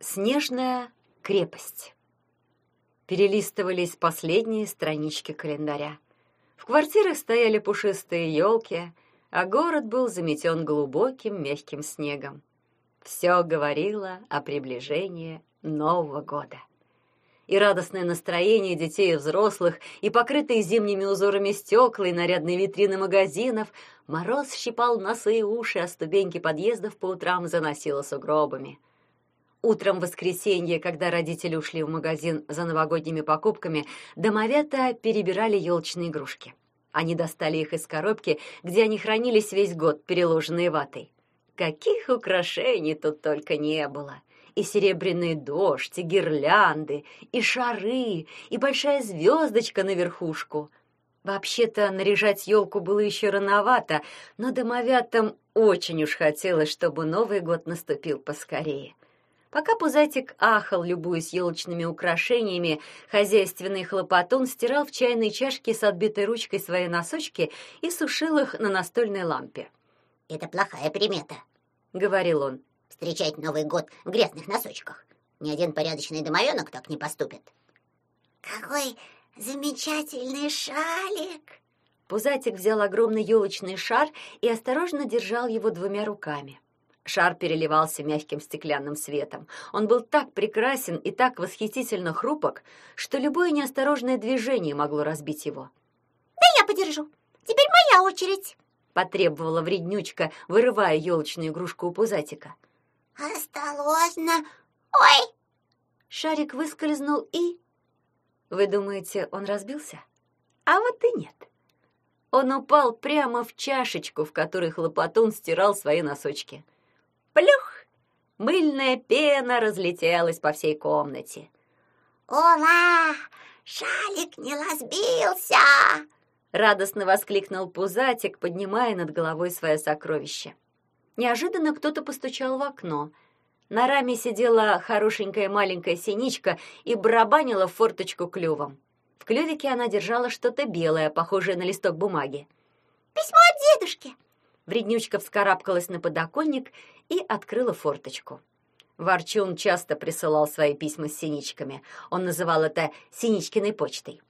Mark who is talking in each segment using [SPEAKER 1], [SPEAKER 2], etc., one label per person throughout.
[SPEAKER 1] Снежная крепость. Перелистывались последние странички календаря. В квартирах стояли пушистые елки, а город был заметен глубоким мягким снегом. Все говорило о приближении Нового года. И радостное настроение детей и взрослых, и покрытые зимними узорами стекла, и нарядные витрины магазинов, мороз щипал носы и уши, а ступеньки подъездов по утрам заносило сугробами. Утром в воскресенье, когда родители ушли в магазин за новогодними покупками, домовята перебирали елочные игрушки. Они достали их из коробки, где они хранились весь год, переложенные ватой. Каких украшений тут только не было! И серебряный дождь, и гирлянды, и шары, и большая звездочка на верхушку. Вообще-то наряжать елку было еще рановато, но домовятам очень уж хотелось, чтобы Новый год наступил поскорее. Пока Пузатик ахал, любуясь елочными украшениями, хозяйственный хлопотун стирал в чайной чашке с отбитой ручкой свои носочки и сушил их на настольной лампе.
[SPEAKER 2] «Это плохая примета», —
[SPEAKER 1] говорил он.
[SPEAKER 2] «Встречать Новый год в грязных носочках. Ни один порядочный домовенок так не поступит». «Какой замечательный шалик!»
[SPEAKER 1] Пузатик взял огромный елочный шар и осторожно держал его двумя руками. Шар переливался мягким стеклянным светом. Он был так прекрасен и так восхитительно хрупок, что любое неосторожное движение могло разбить его.
[SPEAKER 3] «Да я подержу. Теперь моя очередь!»
[SPEAKER 1] — потребовала вреднючка, вырывая елочную игрушку у пузатика.
[SPEAKER 3] «Осторожно! Ой!»
[SPEAKER 1] Шарик выскользнул и... Вы думаете, он разбился? А вот и нет. Он упал прямо в чашечку, в которой хлопотун стирал свои носочки. — Плюх! Мыльная пена разлетелась по всей комнате.
[SPEAKER 3] «Ура! Шалик не разбился!»
[SPEAKER 1] Радостно воскликнул Пузатик, поднимая над головой свое сокровище. Неожиданно кто-то постучал в окно. На раме сидела хорошенькая маленькая синичка и барабанила в форточку клювом. В клювике она держала что-то белое, похожее на листок бумаги.
[SPEAKER 3] «Письмо от дедушки!»
[SPEAKER 1] Вреднючка вскарабкалась на подоконник и открыла форточку. Ворчун часто присылал свои письма с синичками. Он называл это «синичкиной почтой».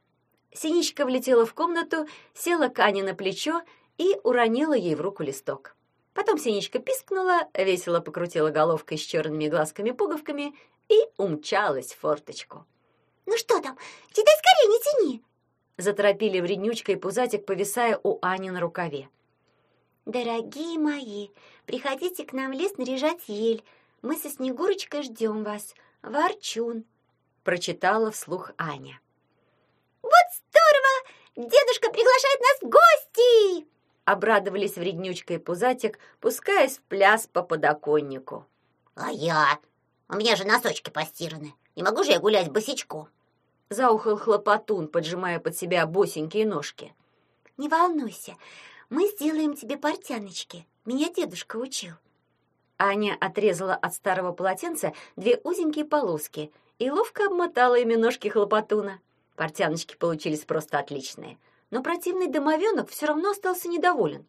[SPEAKER 1] Синичка влетела в комнату, села к Ане на плечо и уронила ей в руку листок. Потом Синичка пискнула, весело покрутила головкой с черными глазками-пуговками и умчалась в форточку.
[SPEAKER 3] «Ну что там? Читай скорее, не тяни!»
[SPEAKER 1] Заторопили вреднючка и пузатик, повисая у Ани на рукаве.
[SPEAKER 3] «Дорогие мои, приходите к нам в лес наряжать ель. Мы со Снегурочкой ждем вас. Ворчун», —
[SPEAKER 1] прочитала вслух Аня.
[SPEAKER 3] «Вот здорово! Дедушка приглашает нас в гости!»
[SPEAKER 1] Обрадовались вреднючка и пузатик, пускаясь в пляс по подоконнику.
[SPEAKER 2] «А я? У меня же носочки постираны. Не могу же я гулять босичком?»
[SPEAKER 1] Заухал хлопотун, поджимая под себя босенькие ножки.
[SPEAKER 3] «Не волнуйся, мы сделаем тебе портяночки. Меня дедушка учил».
[SPEAKER 1] Аня отрезала от старого полотенца две узенькие полоски и ловко обмотала ими ножки хлопотуна. Портяночки получились просто отличные, но противный домовенок все равно остался недоволен.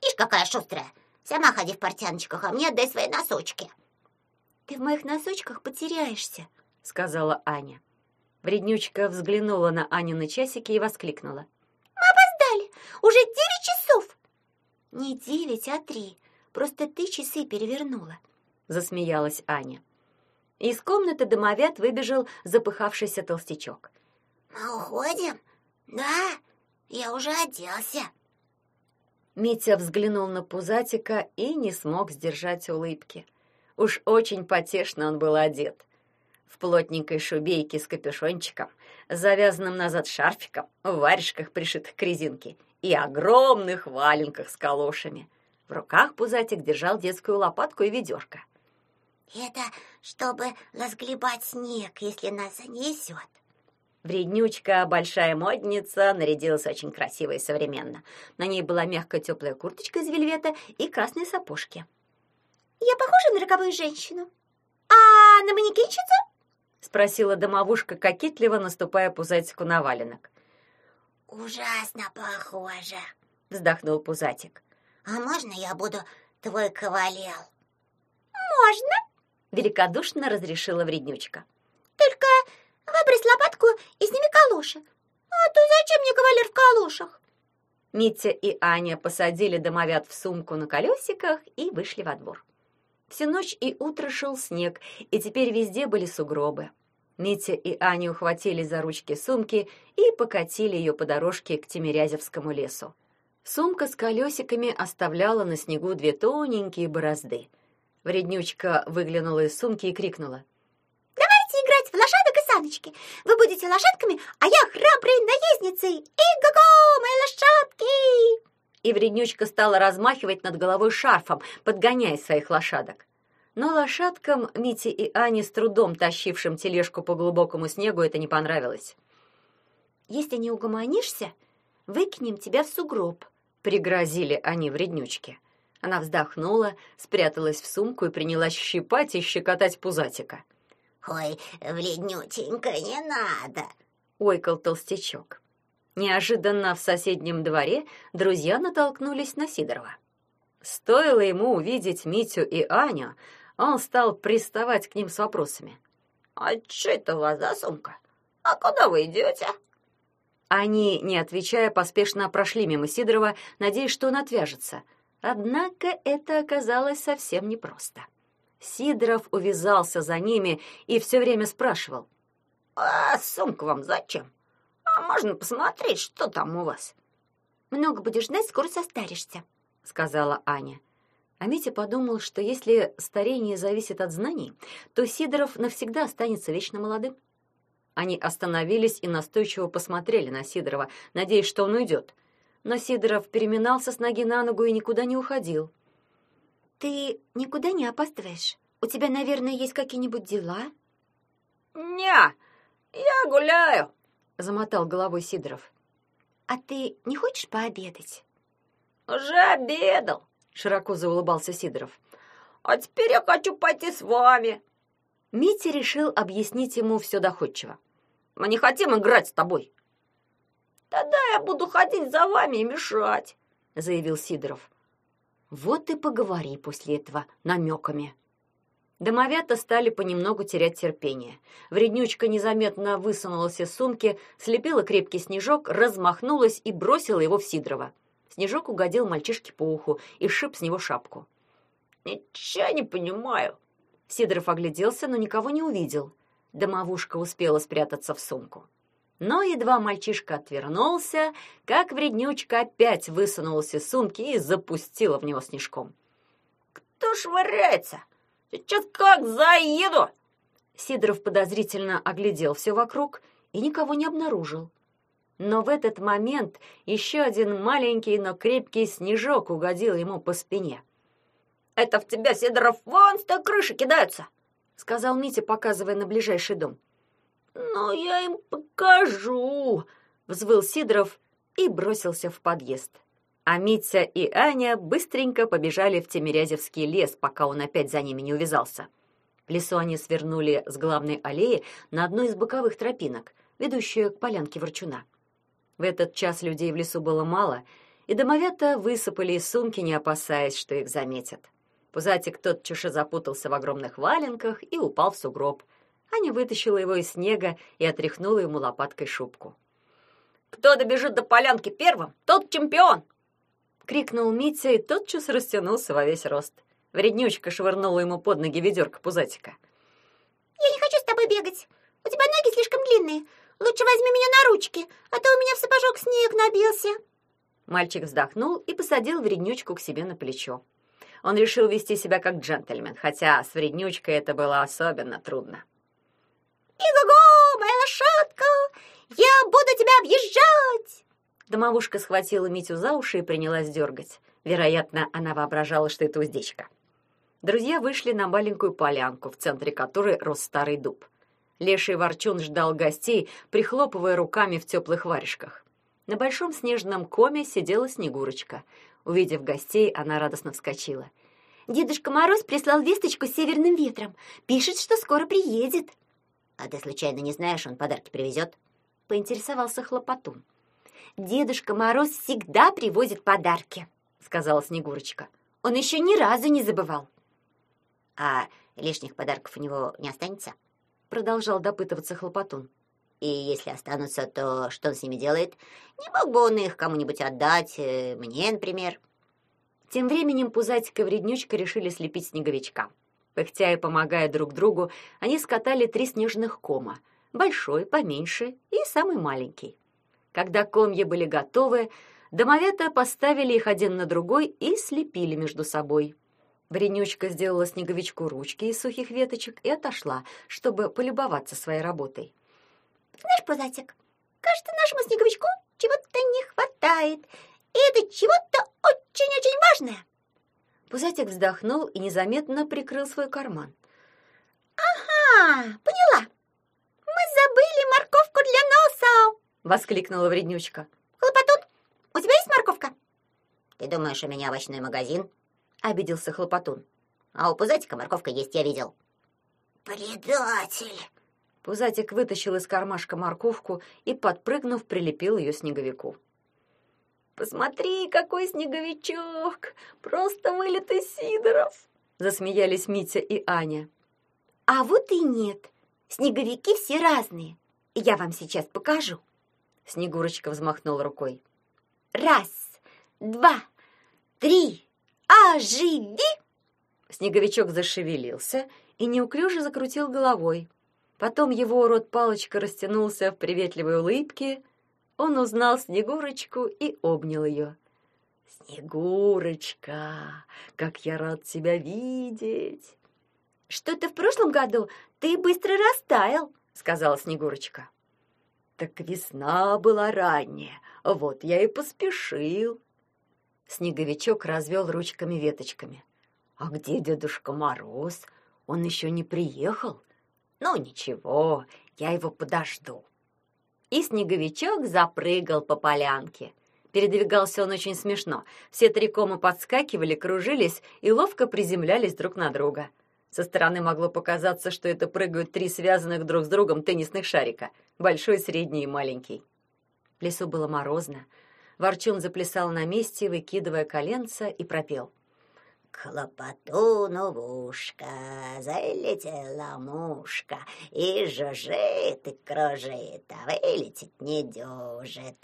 [SPEAKER 2] «Ишь, какая шустрая! Сама ходи в портяночках, а мне отдай свои носочки!»
[SPEAKER 3] «Ты в моих носочках потеряешься», —
[SPEAKER 1] сказала Аня. Вреднючка взглянула на Аню на часики и воскликнула.
[SPEAKER 3] Уже девять часов!» «Не девять, а три. Просто ты часы перевернула», —
[SPEAKER 1] засмеялась Аня. Из комнаты домовят выбежал запыхавшийся толстячок.
[SPEAKER 2] «Мы уходим? Да, я уже оделся».
[SPEAKER 1] Митя взглянул на Пузатика и не смог сдержать улыбки. Уж очень потешно он был одет. В плотненькой шубейке с капюшончиком, завязанным назад шарфиком, в варежках, пришитых к резинке, и огромных валенках с калошами. В руках Пузатик держал детскую лопатку и ведерко.
[SPEAKER 2] «Это чтобы разгребать снег, если нас занесет».
[SPEAKER 1] Вреднючка, большая модница, нарядилась очень красиво и современно. На ней была мягкая теплая курточка из вельвета и красные сапожки.
[SPEAKER 3] «Я похожа на роковую женщину? А на манекенщицу?»
[SPEAKER 1] — спросила домовушка, кокетливо наступая Пузатику на валенок.
[SPEAKER 2] «Ужасно похоже», —
[SPEAKER 1] вздохнул Пузатик.
[SPEAKER 2] «А можно я буду твой кавалер?»
[SPEAKER 3] «Можно», —
[SPEAKER 1] великодушно разрешила вреднючка.
[SPEAKER 3] Только выбрось лопатку и сними калоши. А то зачем мне кавалер в калошах?
[SPEAKER 1] Митя и Аня посадили домовят в сумку на колесиках и вышли во двор. Всю ночь и утро шел снег, и теперь везде были сугробы. Митя и Аня ухватились за ручки сумки и покатили ее по дорожке к Тимирязевскому лесу. Сумка с колесиками оставляла на снегу две тоненькие борозды. Вреднючка выглянула из сумки и крикнула.
[SPEAKER 3] «Давайте играть в лошадок и саночки. Вы будете лошадками, а я храброй наездницей. И-го-го, мои лошадки!»
[SPEAKER 1] И вреднючка стала размахивать над головой шарфом, подгоняя своих лошадок. Но лошадкам Мите и Ане, с трудом тащившим тележку по глубокому снегу, это не понравилось.
[SPEAKER 3] «Если не угомонишься, выкинем тебя в сугроб», —
[SPEAKER 1] пригрозили они вреднючке. Она вздохнула, спряталась в сумку и принялась щипать и щекотать пузатика.
[SPEAKER 2] «Ой, вреднютенько, не надо!»
[SPEAKER 1] — ойкал толстячок. Неожиданно в соседнем дворе друзья натолкнулись на Сидорова. Стоило ему увидеть Митю и Аню, он стал приставать к ним с вопросами.
[SPEAKER 2] «А что это у вас за сумка? А куда вы идете?»
[SPEAKER 1] Они, не отвечая, поспешно прошли мимо Сидорова, надеясь, что он отвяжется. Однако это оказалось совсем непросто. Сидоров увязался за ними и все время спрашивал.
[SPEAKER 2] «А сумка вам зачем? А можно посмотреть, что там у вас?»
[SPEAKER 3] «Много будешь знать, скоро состаришься», —
[SPEAKER 1] сказала Аня. А Митя подумал, что если старение зависит от знаний, то Сидоров навсегда останется вечно молодым. Они остановились и настойчиво посмотрели на Сидорова, надеясь, что он уйдет. Но Сидоров переминался с ноги на ногу и никуда не уходил.
[SPEAKER 3] «Ты никуда не опаздываешь? У тебя, наверное, есть какие-нибудь дела?»
[SPEAKER 2] «Не, я гуляю», —
[SPEAKER 1] замотал головой Сидоров.
[SPEAKER 3] «А ты не хочешь пообедать?»
[SPEAKER 2] «Уже обедал»,
[SPEAKER 1] широко заулыбался Сидоров.
[SPEAKER 2] А теперь я хочу пойти с вами.
[SPEAKER 1] Митя решил объяснить ему все доходчиво.
[SPEAKER 2] Мы не хотим играть с тобой. Тогда я буду ходить за вами и мешать, заявил Сидоров.
[SPEAKER 1] Вот и поговори после этого намеками. Домовята стали понемногу терять терпение. Вреднючка незаметно высунулась из сумки, слепила крепкий снежок, размахнулась и бросила его в Сидорова. Снежок угодил мальчишке по уху и сшиб с него шапку.
[SPEAKER 2] «Ничего не понимаю».
[SPEAKER 1] Сидоров огляделся, но никого не увидел. Домовушка успела спрятаться в сумку. Но едва мальчишка отвернулся, как вреднючка опять высунулась из сумки и запустила в него снежком.
[SPEAKER 2] «Кто швыряется? Сейчас как заеду!»
[SPEAKER 1] Сидоров подозрительно оглядел все вокруг и никого не обнаружил. Но в этот момент еще один маленький, но крепкий снежок угодил ему по спине.
[SPEAKER 2] «Это в тебя, Сидоров, вон с той крыши кидаются!»
[SPEAKER 1] — сказал Митя, показывая на ближайший дом.
[SPEAKER 2] «Ну, я им покажу!»
[SPEAKER 1] — взвыл Сидоров и бросился в подъезд. А Митя и Аня быстренько побежали в Тимирязевский лес, пока он опять за ними не увязался. В лесу они свернули с главной аллеи на одну из боковых тропинок, ведущую к полянке Ворчуна. В этот час людей в лесу было мало, и домовята высыпали из сумки, не опасаясь, что их заметят. Пузатик тотчас же запутался в огромных валенках и упал в сугроб. Аня вытащила его из снега и отряхнула ему лопаткой шубку.
[SPEAKER 2] «Кто добежит до полянки первым, тот чемпион!»
[SPEAKER 1] — крикнул Митя и тотчас растянулся во весь рост. Вреднючка швырнула ему под ноги ведерко пузатика.
[SPEAKER 3] «Я не хочу с тобой бегать. У тебя ноги слишком длинные. Лучше возьми меня на ручки, а то у меня в сапожок снег набился».
[SPEAKER 1] Мальчик вздохнул и посадил вреднючку к себе на плечо. Он решил вести себя как джентльмен, хотя с вреднючкой это было особенно трудно.
[SPEAKER 3] «И-го-го, моя лошадка! Я буду тебя объезжать!»
[SPEAKER 1] Домовушка схватила Митю за уши и принялась дергать. Вероятно, она воображала, что это уздечка. Друзья вышли на маленькую полянку, в центре которой рос старый дуб. Леший ворчун ждал гостей, прихлопывая руками в теплых варежках. На большом снежном коме сидела Снегурочка. Увидев гостей, она радостно вскочила.
[SPEAKER 3] «Дедушка Мороз прислал весточку с северным ветром. Пишет, что скоро приедет».
[SPEAKER 2] «А ты случайно не знаешь, он подарки привезет?»
[SPEAKER 1] — поинтересовался Хлопотун.
[SPEAKER 3] «Дедушка Мороз всегда привозит подарки», — сказала Снегурочка. «Он еще ни разу не забывал».
[SPEAKER 2] «А лишних подарков у него не останется?
[SPEAKER 1] Продолжал допытываться Хлопотун.
[SPEAKER 2] И если останутся, то что он с ними делает? Не мог бы он их кому-нибудь отдать, э, мне, например?
[SPEAKER 1] Тем временем Пузатик и Вреднючка решили слепить снеговичка. Пыхтя и помогая друг другу, они скатали три снежных кома. Большой, поменьше и самый маленький. Когда комья были готовы, домовята поставили их один на другой и слепили между собой. Вренючка сделала снеговичку ручки из сухих веточек и отошла, чтобы полюбоваться своей работой.
[SPEAKER 3] Знаешь, Пузатик, кажется, нашему снеговичку чего-то не хватает. И это чего-то очень-очень важное.
[SPEAKER 1] Пузатик вздохнул и незаметно прикрыл свой карман.
[SPEAKER 3] Ага, поняла. Мы забыли морковку для носа.
[SPEAKER 1] Воскликнула вреднючка.
[SPEAKER 3] Хлопотун, у тебя есть морковка?
[SPEAKER 2] Ты думаешь, у меня овощной магазин?
[SPEAKER 1] Обиделся Хлопотун.
[SPEAKER 2] А у Пузатика морковка есть, я видел. Предатель!
[SPEAKER 1] Пузатик вытащил из кармашка морковку и, подпрыгнув, прилепил ее снеговику. «Посмотри, какой снеговичок! Просто вылитый Сидоров!» Засмеялись Митя и Аня.
[SPEAKER 3] А вот и нет. Снеговики все разные. Я вам сейчас покажу.
[SPEAKER 1] Снегурочка взмахнула рукой.
[SPEAKER 3] Раз, два, три, оживи!
[SPEAKER 1] Снеговичок зашевелился и неуклюже закрутил головой. Потом его рот-палочка растянулся в приветливой улыбке. Он узнал Снегурочку и обнял ее. «Снегурочка, как я рад тебя видеть!»
[SPEAKER 3] «Что-то в прошлом году ты быстро растаял», —
[SPEAKER 1] сказала Снегурочка. «Так весна была ранняя, вот я и поспешил». Снеговичок развел ручками-веточками. «А где Дедушка Мороз? Он еще не приехал?» «Ну, ничего, я его подожду». И снеговичок запрыгал по полянке. Передвигался он очень смешно. Все три кома подскакивали, кружились и ловко приземлялись друг на друга. Со стороны могло показаться, что это прыгают три связанных друг с другом теннисных шарика. Большой, средний и маленький. В лесу было морозно. Ворчун заплясал на месте, выкидывая коленца, и пропел.
[SPEAKER 2] Ушко залетела мушка, И жужжит, и кружит, а вылететь не дюжит.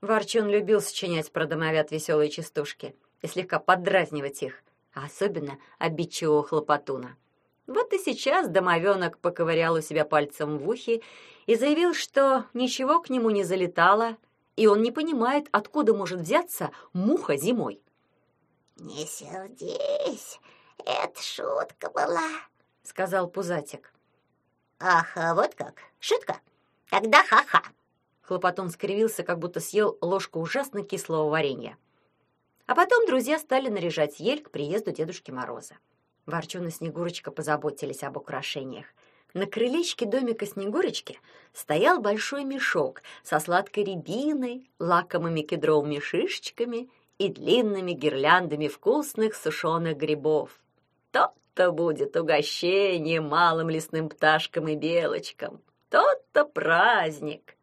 [SPEAKER 1] Ворчун любил сочинять про домовят веселые частушки и слегка подразнивать их, а особенно обидчивого хлопотуна. Вот и сейчас домовенок поковырял у себя пальцем в ухе и заявил, что ничего к нему не залетало, и он не понимает, откуда может взяться муха зимой.
[SPEAKER 2] «Не сердись, это шутка была», — сказал Пузатик. «Ах, а вот как, шутка? Тогда ха-ха».
[SPEAKER 1] Хлопотун скривился, как будто съел ложку ужасно кислого варенья. А потом друзья стали наряжать ель к приезду Дедушки Мороза. Ворчун и Снегурочка позаботились об украшениях. На крылечке домика Снегурочки стоял большой мешок со сладкой рябиной, лакомыми кедровыми шишечками и длинными гирляндами вкусных сушеных грибов. То-то будет угощение малым лесным пташкам и белочкам. Тот-то праздник.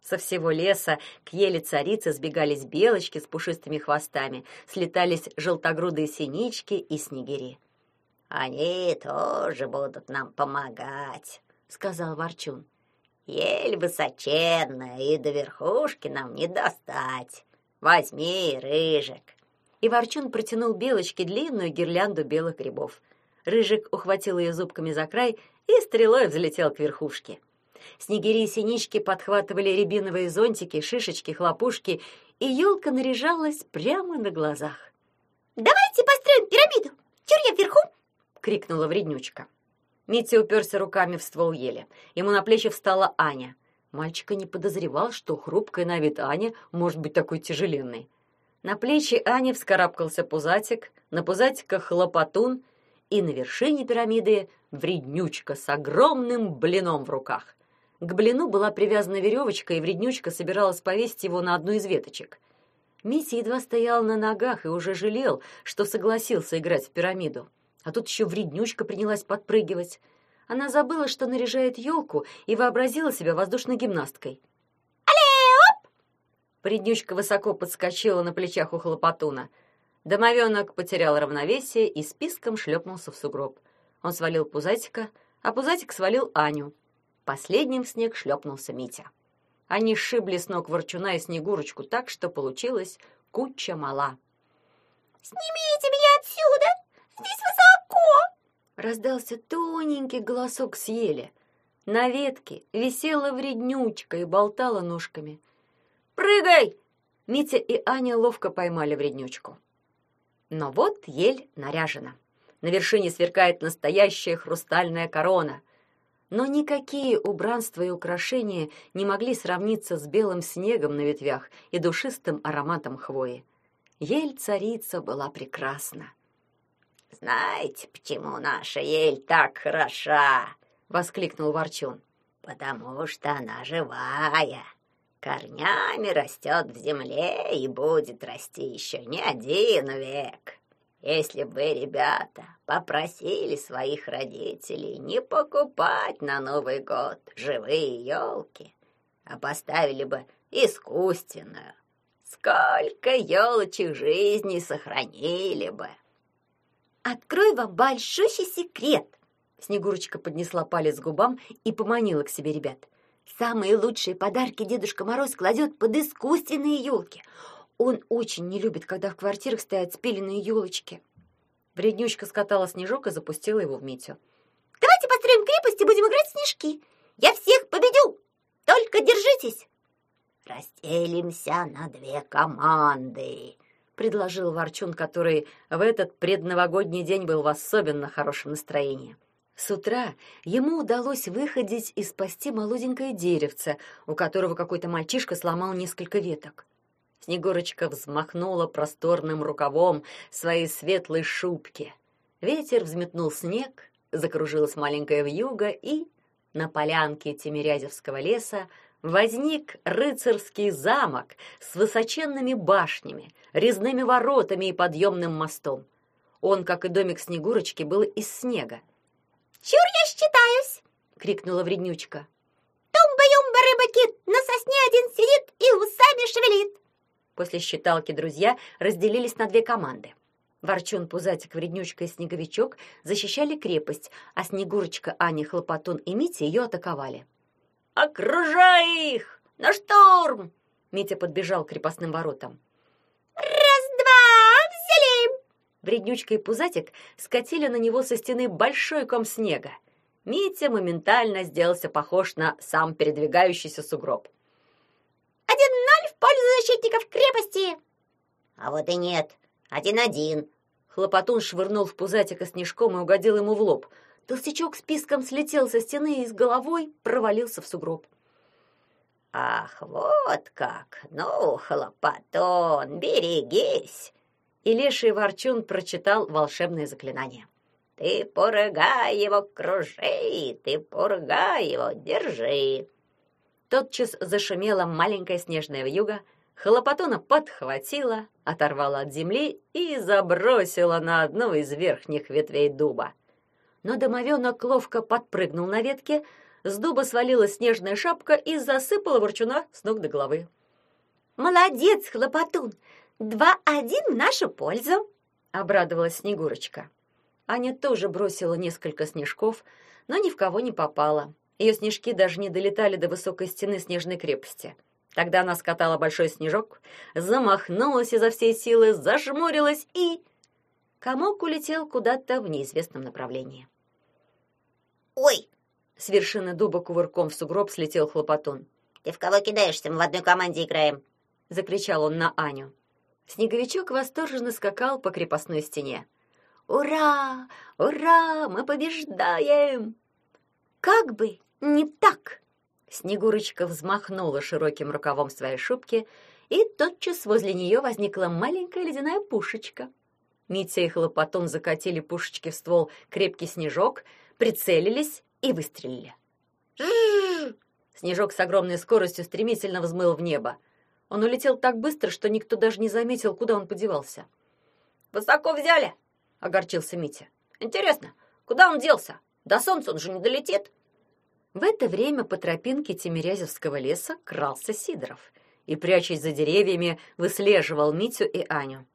[SPEAKER 1] Со всего леса к еле царицы сбегались белочки с пушистыми хвостами, слетались желтогрудые синички и снегири.
[SPEAKER 2] «Они тоже будут нам помогать», — сказал Ворчун. «Ель высоченная, и до верхушки нам не достать. Возьми, рыжик.
[SPEAKER 1] И Ворчун протянул белочке длинную гирлянду белых грибов. Рыжик ухватил ее зубками за край и стрелой взлетел к верхушке. Снегири и синички подхватывали рябиновые зонтики, шишечки, хлопушки, и елка наряжалась прямо на глазах.
[SPEAKER 3] «Давайте построим пирамиду! Тюрья вверху!»
[SPEAKER 1] — крикнула вреднючка. Митя уперся руками в ствол ели. Ему на плечи встала Аня. Мальчика не подозревал, что хрупкая на вид Аня может быть такой тяжеленной. На плечи Ани вскарабкался пузатик, на пузатиках хлопотун, и на вершине пирамиды вреднючка с огромным блином в руках. К блину была привязана веревочка, и вреднючка собиралась повесить его на одну из веточек. Митя едва стоял на ногах и уже жалел, что согласился играть в пирамиду. А тут еще вреднючка принялась подпрыгивать. Она забыла, что наряжает елку, и вообразила себя воздушной гимнасткой.
[SPEAKER 3] «Алле-оп!»
[SPEAKER 1] Преднючка высоко подскочила на плечах у хлопотуна. Домовенок потерял равновесие и списком шлепнулся в сугроб. Он свалил Пузатика, а Пузатик свалил Аню. Последним в снег шлепнулся Митя. Они сшибли с ног Ворчуна и Снегурочку так, что получилась куча мала.
[SPEAKER 3] «Снимите меня отсюда! Здесь высоко!»
[SPEAKER 1] Раздался тоненький голосок с ели. На ветке висела вреднючка и болтала ножками. «Прыгай!» Митя и Аня ловко поймали вреднючку. Но вот ель наряжена. На вершине сверкает настоящая хрустальная корона. Но никакие убранства и украшения не могли сравниться с белым снегом на ветвях и душистым ароматом хвои. Ель-царица была прекрасна.
[SPEAKER 2] «Знаете, почему наша ель так хороша?»
[SPEAKER 1] — воскликнул Ворчун.
[SPEAKER 2] «Потому что она живая, корнями растет в земле и будет расти еще не один век. Если бы ребята, попросили своих родителей не покупать на Новый год живые елки, а поставили бы искусственную, сколько елочек жизни сохранили бы.
[SPEAKER 3] Открой вам большущий секрет.
[SPEAKER 1] Снегурочка поднесла палец к губам и поманила к себе ребят.
[SPEAKER 3] Самые лучшие подарки Дедушка Мороз кладет под искусственные елки. Он очень не любит, когда в квартирах стоят спиленные елочки.
[SPEAKER 1] Вреднючка скатала снежок и запустила его в Митю.
[SPEAKER 3] Давайте построим крепость и будем играть в снежки. Я всех победю. Только держитесь.
[SPEAKER 2] Разделимся на две команды,
[SPEAKER 1] предложил Ворчун, который в этот предновогодний день был в особенно хорошем настроении. С утра ему удалось выходить и спасти молоденькое деревце, у которого какой-то мальчишка сломал несколько веток. Снегурочка взмахнула просторным рукавом своей светлой шубки. Ветер взметнул снег, закружилась маленькая вьюга, и на полянке Тимирязевского леса возник рыцарский замок с высоченными башнями, резными воротами и подъемным мостом. Он, как и домик Снегурочки, был из снега.
[SPEAKER 3] «Чур я считаюсь!»
[SPEAKER 1] — крикнула вреднючка.
[SPEAKER 3] «Тумба-юмба, рыба-кит, на сосне один сидит и усами шевелит!»
[SPEAKER 1] После считалки друзья разделились на две команды. Ворчун, Пузатик, Вреднючка и Снеговичок защищали крепость, а Снегурочка, Аня, Хлопотун и Митя ее атаковали. «Окружай их! На штурм!» Митя подбежал к крепостным воротам.
[SPEAKER 3] «Раз-два! Взяли!»
[SPEAKER 1] Вреднючка и Пузатик скатили на него со стены большой ком снега. Митя моментально сделался похож на сам передвигающийся сугроб.
[SPEAKER 3] «Один-ноль в пользу защитников крепости!»
[SPEAKER 2] «А вот и нет, один-один!»
[SPEAKER 1] Хлопотун швырнул в Пузатика снежком и угодил ему в лоб — Толстячок с писком слетел со стены и с головой провалился в сугроб.
[SPEAKER 2] «Ах, вот как! Ну, хлопотон, берегись!»
[SPEAKER 1] И леший ворчун прочитал волшебное заклинание.
[SPEAKER 2] «Ты порыгай его, кружи, ты порыгай его, держи!»
[SPEAKER 1] Тотчас зашумела маленькая снежная вьюга, хлопотона подхватила, оторвала от земли и забросила на одну из верхних ветвей дуба но домовенок ловко подпрыгнул на ветке, с дуба свалилась снежная шапка и засыпала ворчуна с ног до головы.
[SPEAKER 3] «Молодец, хлопотун! Два-один в нашу пользу!»
[SPEAKER 1] — обрадовалась Снегурочка. Аня тоже бросила несколько снежков, но ни в кого не попала. Ее снежки даже не долетали до высокой стены снежной крепости. Тогда она скатала большой снежок, замахнулась изо всей силы, зажмурилась и... Комок улетел куда-то в неизвестном направлении.
[SPEAKER 2] «Ой!»
[SPEAKER 1] С вершины дуба кувырком в сугроб слетел хлопотун.
[SPEAKER 2] «Ты в кого кидаешься? Мы в одной команде играем!»
[SPEAKER 1] Закричал он на Аню. Снеговичок восторженно скакал по крепостной стене. «Ура! Ура! Мы побеждаем!»
[SPEAKER 3] «Как бы не так!»
[SPEAKER 1] Снегурочка взмахнула широким рукавом своей шубки, и тотчас возле нее возникла маленькая ледяная пушечка. Митя и Хлопотун закатили пушечки в ствол крепкий снежок, прицелились и выстрелили. Снежок с огромной скоростью стремительно взмыл в небо. Он улетел так быстро, что никто даже не заметил, куда он подевался. «Высоко взяли!» — огорчился Митя. «Интересно, куда он делся? До солнца он же не долетит!» В это время по тропинке Тимирязевского леса крался Сидоров и, прячась за деревьями, выслеживал Митю и Аню.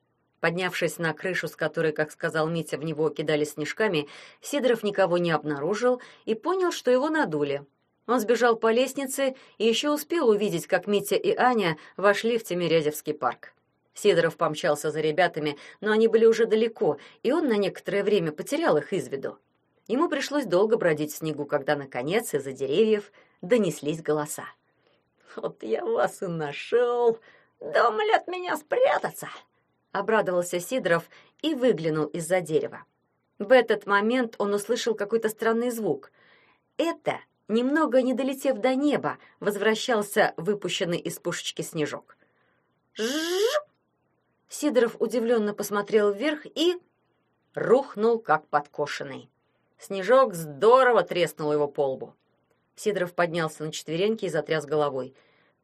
[SPEAKER 1] Поднявшись на крышу, с которой, как сказал Митя, в него кидали снежками, Сидоров никого не обнаружил и понял, что его надули. Он сбежал по лестнице и еще успел увидеть, как Митя и Аня вошли в Тимирязевский парк. Сидоров помчался за ребятами, но они были уже далеко, и он на некоторое время потерял их из виду. Ему пришлось долго бродить в снегу, когда, наконец, из-за деревьев донеслись голоса.
[SPEAKER 2] «Вот я вас и нашел! Думали от меня спрятаться!»
[SPEAKER 1] Обрадовался Сидоров и выглянул из-за дерева. В этот момент он услышал какой-то странный звук. Это, немного не долетев до неба, возвращался выпущенный из пушечки снежок. «Жжж!» Сидоров удивленно посмотрел вверх и рухнул, как подкошенный. Снежок здорово треснул его по лбу. Сидоров поднялся на четвереньки и затряс головой.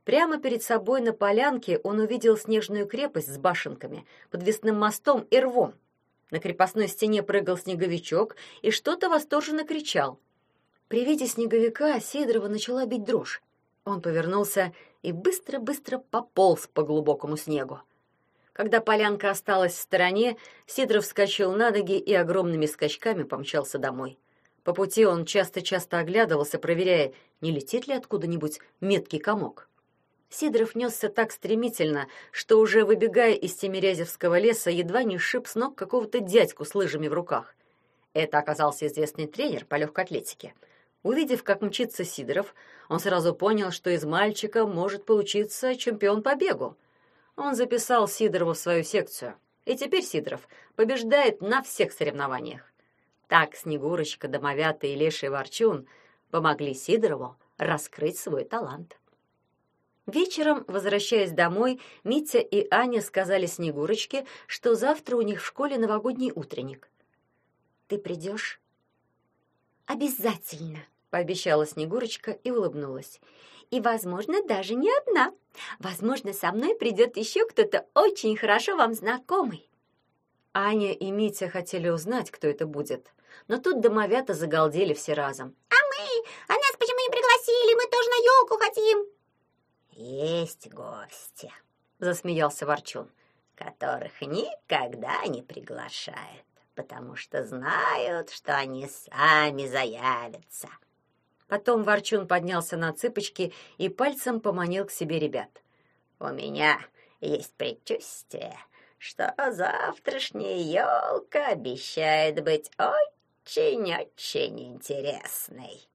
[SPEAKER 1] Прямо перед собой на полянке он увидел снежную крепость с башенками, подвесным мостом и рвом. На крепостной стене прыгал снеговичок и что-то восторженно кричал. При виде снеговика Сидорова начала бить дрожь. Он повернулся и быстро-быстро пополз по глубокому снегу. Когда полянка осталась в стороне, Сидоров вскочил на ноги и огромными скачками помчался домой. По пути он часто-часто оглядывался, проверяя, не летит ли откуда-нибудь меткий комок. Сидоров несся так стремительно, что уже выбегая из Тимирязевского леса, едва не сшиб с ног какого-то дядьку с лыжами в руках. Это оказался известный тренер по легкой атлетике. Увидев, как мчится Сидоров, он сразу понял, что из мальчика может получиться чемпион по бегу. Он записал Сидорова в свою секцию, и теперь Сидоров побеждает на всех соревнованиях. Так Снегурочка, Домовята и Леший Ворчун помогли Сидорову раскрыть свой талант. Вечером, возвращаясь домой, Митя и Аня сказали Снегурочке, что завтра у них в школе новогодний утренник. «Ты придешь?»
[SPEAKER 3] «Обязательно», —
[SPEAKER 1] пообещала Снегурочка и улыбнулась.
[SPEAKER 3] «И, возможно, даже не одна. Возможно, со мной придет еще кто-то очень хорошо вам знакомый».
[SPEAKER 1] Аня и Митя хотели узнать, кто это будет, но тут домовята загалдели все разом.
[SPEAKER 3] «А мы? А нас почему не пригласили? Мы тоже на елку хотим!»
[SPEAKER 2] «Есть гости», —
[SPEAKER 1] засмеялся Ворчун,
[SPEAKER 2] «которых никогда не приглашают, потому что знают, что они сами заявятся».
[SPEAKER 1] Потом Ворчун поднялся на цыпочки и пальцем поманил к себе ребят.
[SPEAKER 2] «У меня есть предчувствие, что завтрашняя елка обещает быть очень очень интересной.